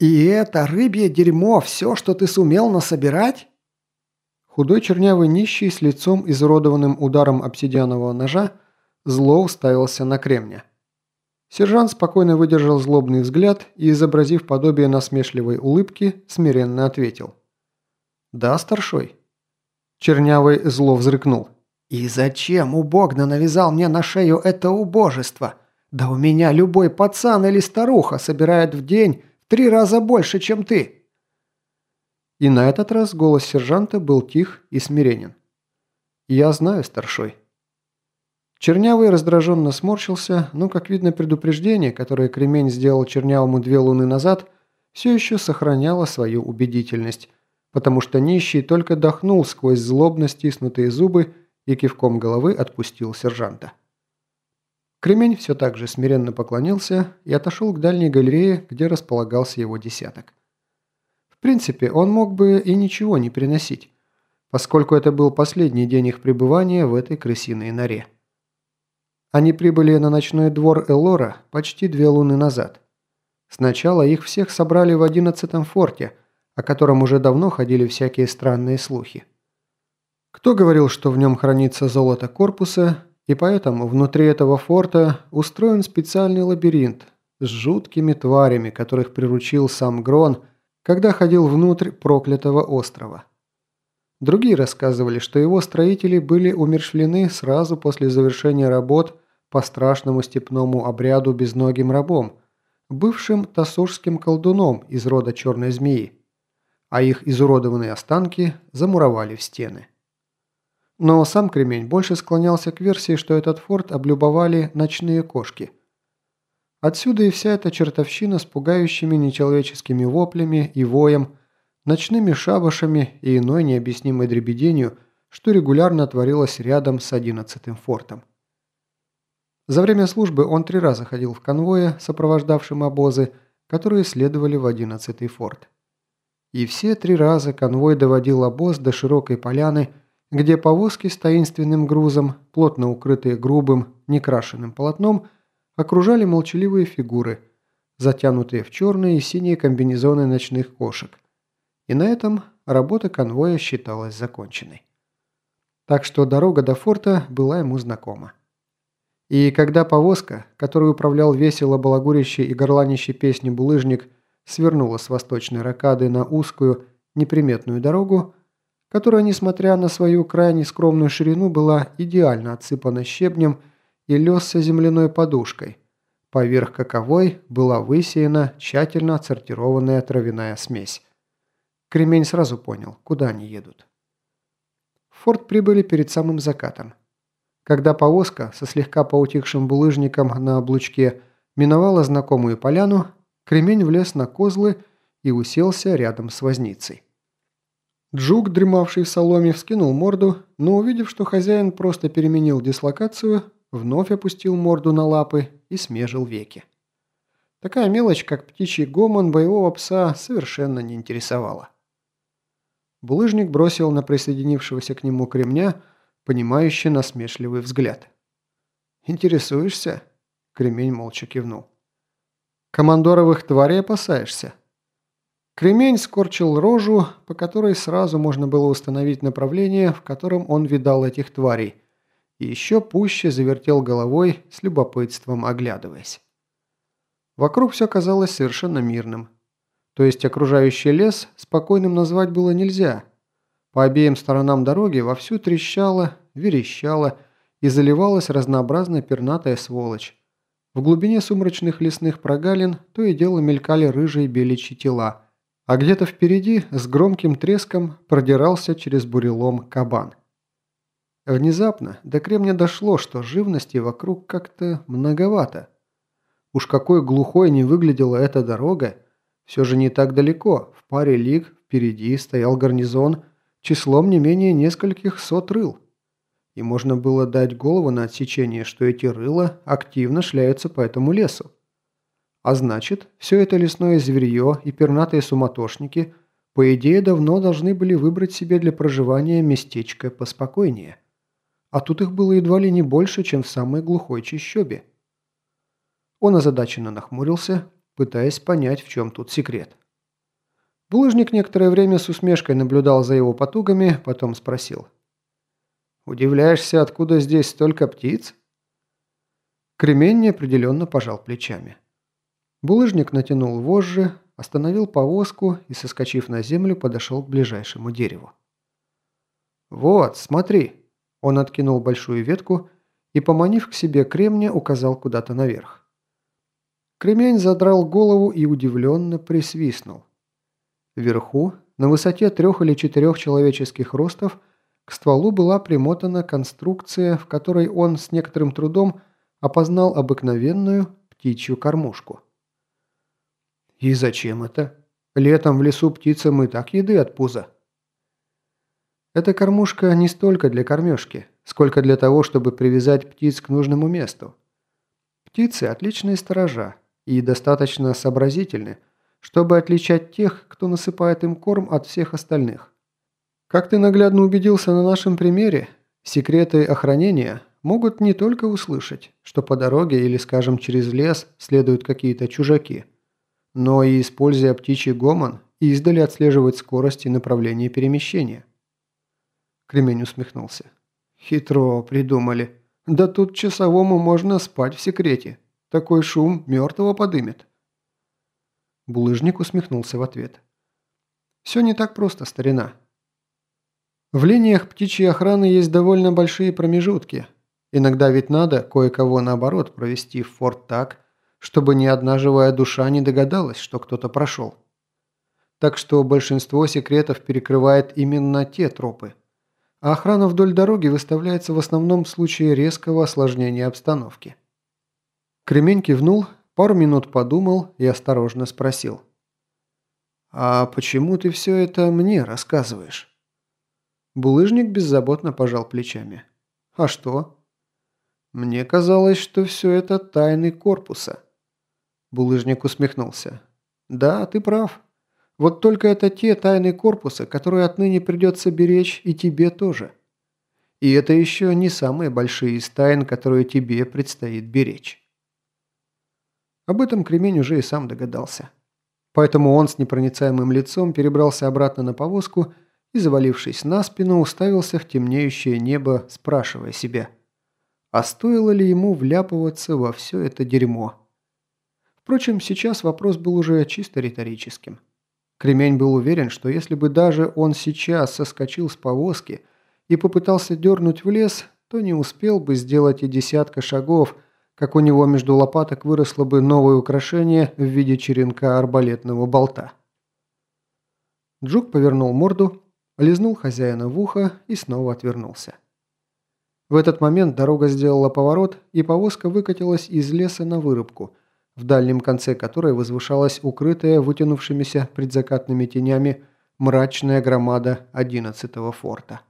«И это рыбье дерьмо все, что ты сумел насобирать?» Худой чернявый нищий с лицом, изуродованным ударом обсидианового ножа, зло уставился на кремня. Сержант спокойно выдержал злобный взгляд и, изобразив подобие насмешливой улыбки, смиренно ответил. «Да, старшой?» Чернявый зло взрыкнул. «И зачем убогно навязал мне на шею это убожество? Да у меня любой пацан или старуха собирает в день три раза больше, чем ты!» И на этот раз голос сержанта был тих и смиренен. «Я знаю, старшой». Чернявый раздраженно сморщился, но, как видно, предупреждение, которое Кремень сделал Чернявому две луны назад, все еще сохраняло свою убедительность, потому что нищий только дохнул сквозь злобно стиснутые зубы и кивком головы отпустил сержанта. Кремень все так же смиренно поклонился и отошел к дальней галерее, где располагался его десяток. В принципе, он мог бы и ничего не приносить, поскольку это был последний день их пребывания в этой крысиной норе. Они прибыли на ночной двор Элора почти две луны назад. Сначала их всех собрали в одиннадцатом форте, о котором уже давно ходили всякие странные слухи. Кто говорил, что в нем хранится золото корпуса, и поэтому внутри этого форта устроен специальный лабиринт с жуткими тварями, которых приручил сам Грон, когда ходил внутрь проклятого острова. Другие рассказывали, что его строители были умершвлены сразу после завершения работ по страшному степному обряду безногим рабом, бывшим тасурским колдуном из рода черной змеи, а их изуродованные останки замуровали в стены. Но сам Кремень больше склонялся к версии, что этот форт облюбовали ночные кошки. Отсюда и вся эта чертовщина с пугающими нечеловеческими воплями и воем, ночными шабашами и иной необъяснимой дребеденью, что регулярно творилось рядом с одиннадцатым фортом. За время службы он три раза ходил в конвое, сопровождавшем обозы, которые следовали в одиннадцатый форт. И все три раза конвой доводил обоз до широкой поляны, где повозки с таинственным грузом, плотно укрытые грубым, некрашенным полотном, окружали молчаливые фигуры, затянутые в черные и синие комбинезоны ночных кошек. И на этом работа конвоя считалась законченной. Так что дорога до форта была ему знакома. И когда повозка, которую управлял весело балагурящий и горланящий песни булыжник, свернула с восточной ракады на узкую, неприметную дорогу, которая, несмотря на свою крайне скромную ширину, была идеально отсыпана щебнем и лёса земляной подушкой, поверх каковой была высеяна тщательно отсортированная травяная смесь. Кремень сразу понял, куда они едут. В форт прибыли перед самым закатом. Когда повозка со слегка поутихшим булыжником на облучке миновала знакомую поляну, кремень влез на козлы и уселся рядом с возницей. Джук, дремавший в соломе, вскинул морду, но увидев, что хозяин просто переменил дислокацию, вновь опустил морду на лапы и смежил веки. Такая мелочь, как птичий гомон боевого пса, совершенно не интересовала. Булыжник бросил на присоединившегося к нему кремня понимающий насмешливый взгляд. «Интересуешься?» – Кремень молча кивнул. «Командоровых тварей опасаешься?» Кремень скорчил рожу, по которой сразу можно было установить направление, в котором он видал этих тварей, и еще пуще завертел головой, с любопытством оглядываясь. Вокруг все казалось совершенно мирным. То есть окружающий лес спокойным назвать было нельзя. По обеим сторонам дороги вовсю трещало, верещала и заливалась разнообразная пернатая сволочь. В глубине сумрачных лесных прогалин то и дело мелькали рыжие беличьи тела, а где-то впереди с громким треском продирался через бурелом кабан. Внезапно до Кремня дошло, что живности вокруг как-то многовато. Уж какой глухой не выглядела эта дорога, все же не так далеко, в паре лиг впереди стоял гарнизон числом не менее нескольких сот рыл и можно было дать голову на отсечение, что эти рыла активно шляются по этому лесу. А значит, все это лесное зверье и пернатые суматошники, по идее, давно должны были выбрать себе для проживания местечко поспокойнее. А тут их было едва ли не больше, чем в самой глухой чащобе. Он озадаченно нахмурился, пытаясь понять, в чем тут секрет. Булыжник некоторое время с усмешкой наблюдал за его потугами, потом спросил. «Удивляешься, откуда здесь столько птиц?» Кремень неопределенно пожал плечами. Булыжник натянул вожжи, остановил повозку и, соскочив на землю, подошел к ближайшему дереву. «Вот, смотри!» Он откинул большую ветку и, поманив к себе кремня, указал куда-то наверх. Кремень задрал голову и удивленно присвистнул. Вверху, на высоте трех или четырех человеческих ростов, к стволу была примотана конструкция, в которой он с некоторым трудом опознал обыкновенную птичью кормушку. «И зачем это? Летом в лесу птицам и так еды от пуза». Эта кормушка не столько для кормежки, сколько для того, чтобы привязать птиц к нужному месту. Птицы – отличные сторожа и достаточно сообразительны, чтобы отличать тех, кто насыпает им корм от всех остальных. Как ты наглядно убедился на нашем примере, секреты охранения могут не только услышать, что по дороге или, скажем, через лес следуют какие-то чужаки, но и, используя птичий гомон, издали отслеживать скорость и направление перемещения. Кремень усмехнулся. «Хитро придумали. Да тут часовому можно спать в секрете. Такой шум мертвого подымет». Булыжник усмехнулся в ответ. «Все не так просто, старина. В линиях птичьей охраны есть довольно большие промежутки. Иногда ведь надо кое-кого наоборот провести в форт так, чтобы ни одна живая душа не догадалась, что кто-то прошел. Так что большинство секретов перекрывает именно те тропы. А охрана вдоль дороги выставляется в основном в случае резкого осложнения обстановки. Кремень кивнул, пару минут подумал и осторожно спросил. «А почему ты все это мне рассказываешь?» Булыжник беззаботно пожал плечами. «А что?» «Мне казалось, что все это тайны корпуса». Булыжник усмехнулся. «Да, ты прав. Вот только это те тайны корпуса, которые отныне придется беречь и тебе тоже. И это еще не самые большие из тайн, которые тебе предстоит беречь». Об этом Кремень уже и сам догадался. Поэтому он с непроницаемым лицом перебрался обратно на повозку и, завалившись на спину, уставился в темнеющее небо, спрашивая себя, а стоило ли ему вляпываться во все это дерьмо. Впрочем, сейчас вопрос был уже чисто риторическим. Кремень был уверен, что если бы даже он сейчас соскочил с повозки и попытался дернуть в лес, то не успел бы сделать и десятка шагов, как у него между лопаток выросло бы новое украшение в виде черенка арбалетного болта. Джук повернул морду лизнул хозяина в ухо и снова отвернулся. В этот момент дорога сделала поворот, и повозка выкатилась из леса на вырубку, в дальнем конце которой возвышалась укрытая вытянувшимися предзакатными тенями мрачная громада 11-го форта.